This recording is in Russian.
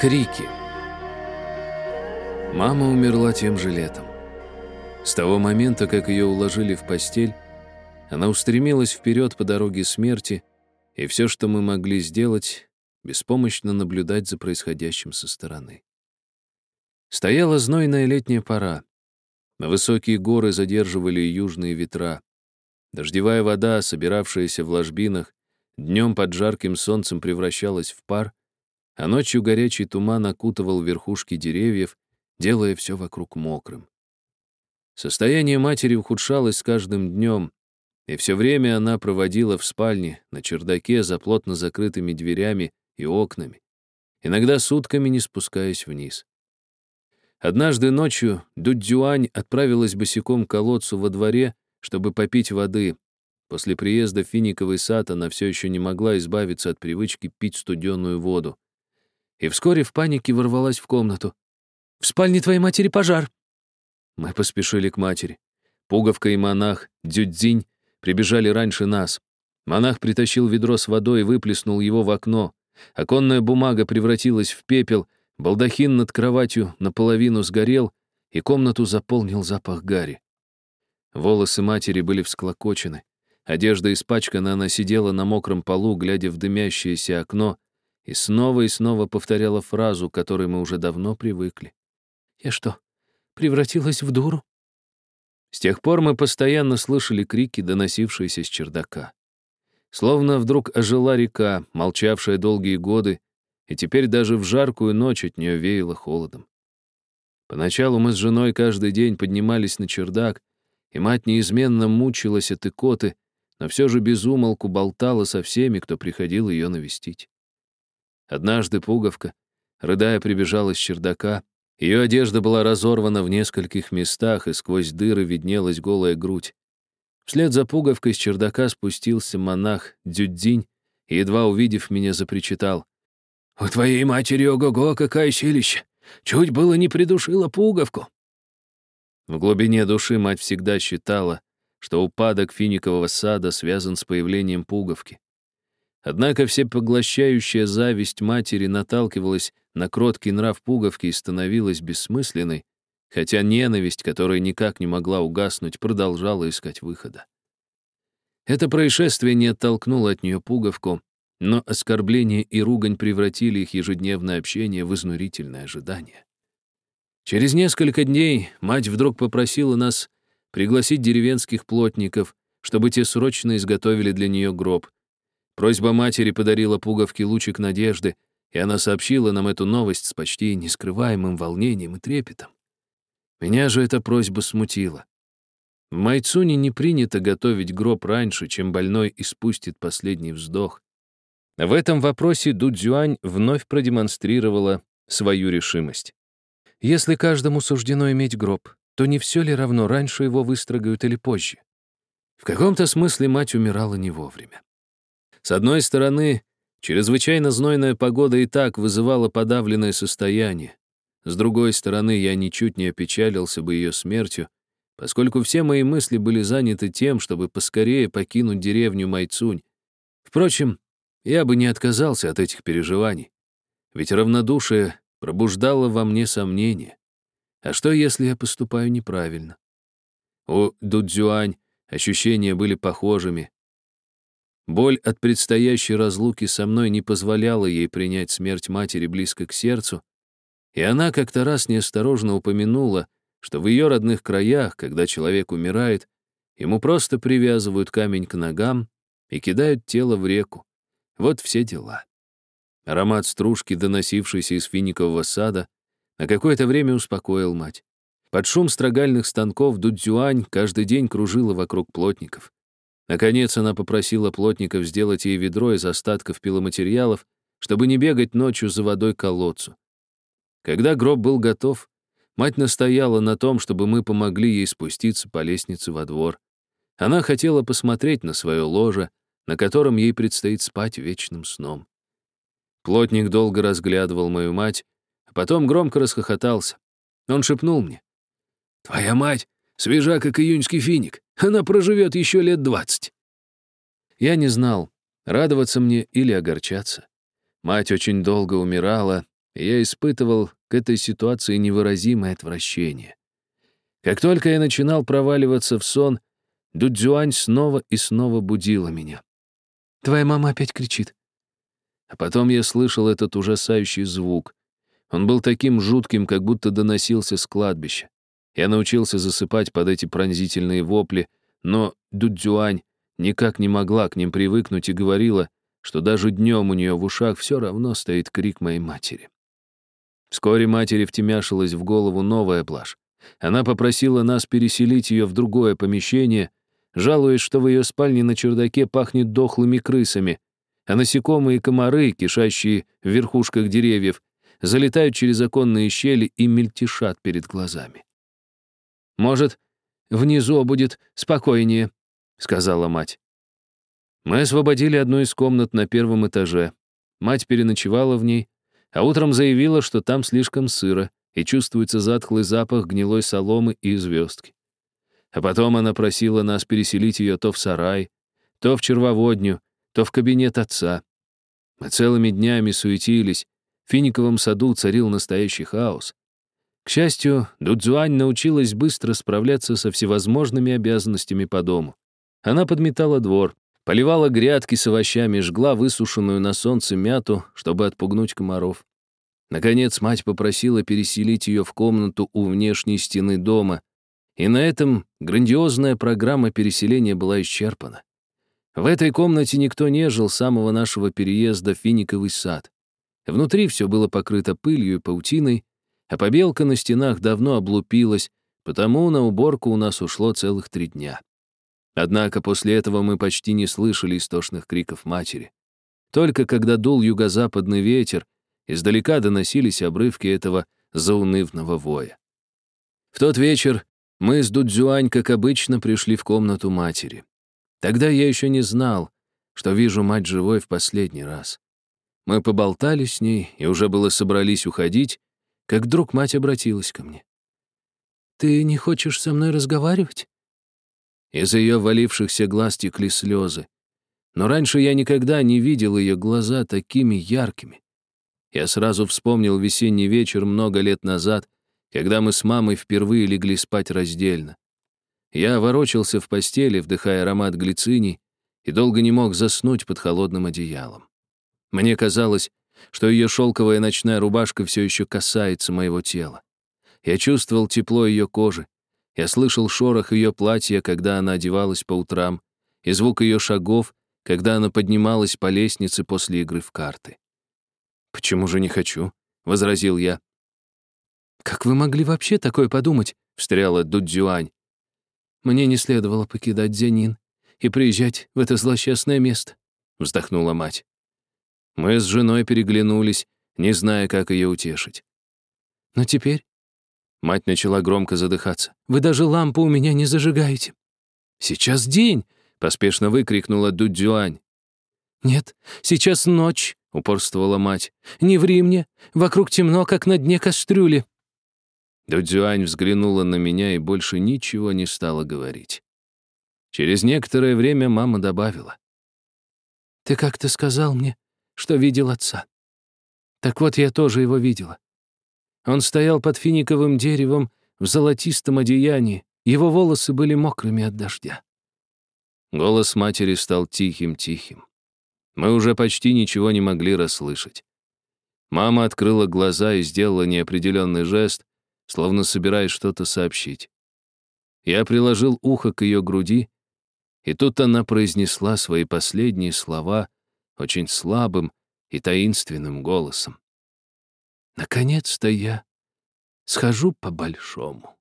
Крики. Мама умерла тем же летом. С того момента, как ее уложили в постель, она устремилась вперед по дороге смерти, и все, что мы могли сделать, беспомощно наблюдать за происходящим со стороны. Стояла знойная летняя пора. На высокие горы задерживали южные ветра. Дождевая вода, собиравшаяся в ложбинах, днем под жарким солнцем превращалась в пар, а ночью горячий туман окутывал верхушки деревьев, делая все вокруг мокрым. Состояние матери ухудшалось с каждым днем, и все время она проводила в спальне, на чердаке, за плотно закрытыми дверями и окнами, иногда сутками не спускаясь вниз. Однажды ночью Дудзюань отправилась босиком к колодцу во дворе, чтобы попить воды. После приезда в финиковый сад она все еще не могла избавиться от привычки пить студеную воду и вскоре в панике ворвалась в комнату. «В спальне твоей матери пожар!» Мы поспешили к матери. Пуговка и монах, Дюдзинь, прибежали раньше нас. Монах притащил ведро с водой и выплеснул его в окно. Оконная бумага превратилась в пепел, балдахин над кроватью наполовину сгорел, и комнату заполнил запах гари. Волосы матери были всклокочены. Одежда испачкана, она сидела на мокром полу, глядя в дымящееся окно, и снова и снова повторяла фразу, к которой мы уже давно привыкли. «Я что, превратилась в дуру?» С тех пор мы постоянно слышали крики, доносившиеся с чердака. Словно вдруг ожила река, молчавшая долгие годы, и теперь даже в жаркую ночь от нее веяло холодом. Поначалу мы с женой каждый день поднимались на чердак, и мать неизменно мучилась от икоты, но все же безумолку болтала со всеми, кто приходил ее навестить. Однажды пуговка, рыдая, прибежала с чердака. Ее одежда была разорвана в нескольких местах, и сквозь дыры виднелась голая грудь. Вслед за пуговкой с чердака спустился монах Дзюдзинь и, едва увидев меня, запричитал. «У твоей матери ого-го, какая силища! Чуть было не придушила пуговку!» В глубине души мать всегда считала, что упадок финикового сада связан с появлением пуговки. Однако всепоглощающая зависть матери наталкивалась на кроткий нрав пуговки и становилась бессмысленной, хотя ненависть, которая никак не могла угаснуть, продолжала искать выхода. Это происшествие не оттолкнуло от нее пуговку, но оскорбление и ругань превратили их ежедневное общение в изнурительное ожидание. Через несколько дней мать вдруг попросила нас пригласить деревенских плотников, чтобы те срочно изготовили для нее гроб, Просьба матери подарила пуговке лучик надежды, и она сообщила нам эту новость с почти нескрываемым волнением и трепетом. Меня же эта просьба смутила. В Майцуне не принято готовить гроб раньше, чем больной испустит последний вздох. В этом вопросе Дудзюань вновь продемонстрировала свою решимость. Если каждому суждено иметь гроб, то не все ли равно, раньше его выстрогают или позже? В каком-то смысле мать умирала не вовремя. С одной стороны, чрезвычайно знойная погода и так вызывала подавленное состояние. С другой стороны, я ничуть не опечалился бы ее смертью, поскольку все мои мысли были заняты тем, чтобы поскорее покинуть деревню Майцунь. Впрочем, я бы не отказался от этих переживаний, ведь равнодушие пробуждало во мне сомнения. А что, если я поступаю неправильно? У Дудзюань ощущения были похожими, Боль от предстоящей разлуки со мной не позволяла ей принять смерть матери близко к сердцу, и она как-то раз неосторожно упомянула, что в ее родных краях, когда человек умирает, ему просто привязывают камень к ногам и кидают тело в реку. Вот все дела. Аромат стружки, доносившийся из финикового сада, на какое-то время успокоил мать. Под шум строгальных станков Дудзюань каждый день кружила вокруг плотников. Наконец она попросила плотников сделать ей ведро из остатков пиломатериалов, чтобы не бегать ночью за водой к колодцу. Когда гроб был готов, мать настояла на том, чтобы мы помогли ей спуститься по лестнице во двор. Она хотела посмотреть на свое ложе, на котором ей предстоит спать вечным сном. Плотник долго разглядывал мою мать, а потом громко расхохотался. Он шепнул мне. «Твоя мать свежа, как июньский финик. Она проживет еще лет двадцать. Я не знал, радоваться мне или огорчаться. Мать очень долго умирала, и я испытывал к этой ситуации невыразимое отвращение. Как только я начинал проваливаться в сон, Дудзюань снова и снова будила меня. «Твоя мама опять кричит». А потом я слышал этот ужасающий звук. Он был таким жутким, как будто доносился с кладбища. Я научился засыпать под эти пронзительные вопли, но Дудзюань никак не могла к ним привыкнуть и говорила, что даже днем у нее в ушах все равно стоит крик моей матери. Вскоре матери втемяшилась в голову новая блажь. Она попросила нас переселить ее в другое помещение, жалуясь, что в ее спальне на чердаке пахнет дохлыми крысами, а насекомые и комары, кишащие в верхушках деревьев, залетают через оконные щели и мельтешат перед глазами. «Может, внизу будет спокойнее», — сказала мать. Мы освободили одну из комнат на первом этаже. Мать переночевала в ней, а утром заявила, что там слишком сыро и чувствуется затхлый запах гнилой соломы и звездки. А потом она просила нас переселить ее то в сарай, то в червоводню, то в кабинет отца. Мы целыми днями суетились, в финиковом саду царил настоящий хаос. К счастью, Дудзуань научилась быстро справляться со всевозможными обязанностями по дому. Она подметала двор, Поливала грядки с овощами, жгла высушенную на солнце мяту, чтобы отпугнуть комаров. Наконец мать попросила переселить ее в комнату у внешней стены дома, и на этом грандиозная программа переселения была исчерпана. В этой комнате никто не жил с самого нашего переезда в Финиковый сад. Внутри все было покрыто пылью и паутиной, а побелка на стенах давно облупилась, потому на уборку у нас ушло целых три дня. Однако после этого мы почти не слышали истошных криков матери. Только когда дул юго-западный ветер, издалека доносились обрывки этого заунывного воя. В тот вечер мы с Дудзюань, как обычно, пришли в комнату матери. Тогда я еще не знал, что вижу мать живой в последний раз. Мы поболтали с ней и уже было собрались уходить, как вдруг мать обратилась ко мне. «Ты не хочешь со мной разговаривать?» Из ее валившихся глаз текли слезы. Но раньше я никогда не видел ее глаза такими яркими. Я сразу вспомнил весенний вечер много лет назад, когда мы с мамой впервые легли спать раздельно. Я ворочался в постели, вдыхая аромат глициний, и долго не мог заснуть под холодным одеялом. Мне казалось, что ее шелковая ночная рубашка все еще касается моего тела. Я чувствовал тепло ее кожи, я слышал шорох ее платья, когда она одевалась по утрам, и звук ее шагов, когда она поднималась по лестнице после игры в карты. «Почему же не хочу?» — возразил я. «Как вы могли вообще такое подумать?» — встряла Дудзюань. «Мне не следовало покидать Дзянин и приезжать в это злосчастное место», — вздохнула мать. Мы с женой переглянулись, не зная, как ее утешить. «Но теперь Мать начала громко задыхаться. «Вы даже лампу у меня не зажигаете». «Сейчас день!» — поспешно выкрикнула Дудзюань. «Нет, сейчас ночь», — упорствовала мать. «Не ври мне, вокруг темно, как на дне кастрюли». Дудзюань взглянула на меня и больше ничего не стала говорить. Через некоторое время мама добавила. «Ты как-то сказал мне, что видел отца. Так вот, я тоже его видела. Он стоял под финиковым деревом в золотистом одеянии, его волосы были мокрыми от дождя. Голос матери стал тихим-тихим. Мы уже почти ничего не могли расслышать. Мама открыла глаза и сделала неопределенный жест, словно собираясь что-то сообщить. Я приложил ухо к ее груди, и тут она произнесла свои последние слова очень слабым и таинственным голосом. Наконец-то я схожу по-большому.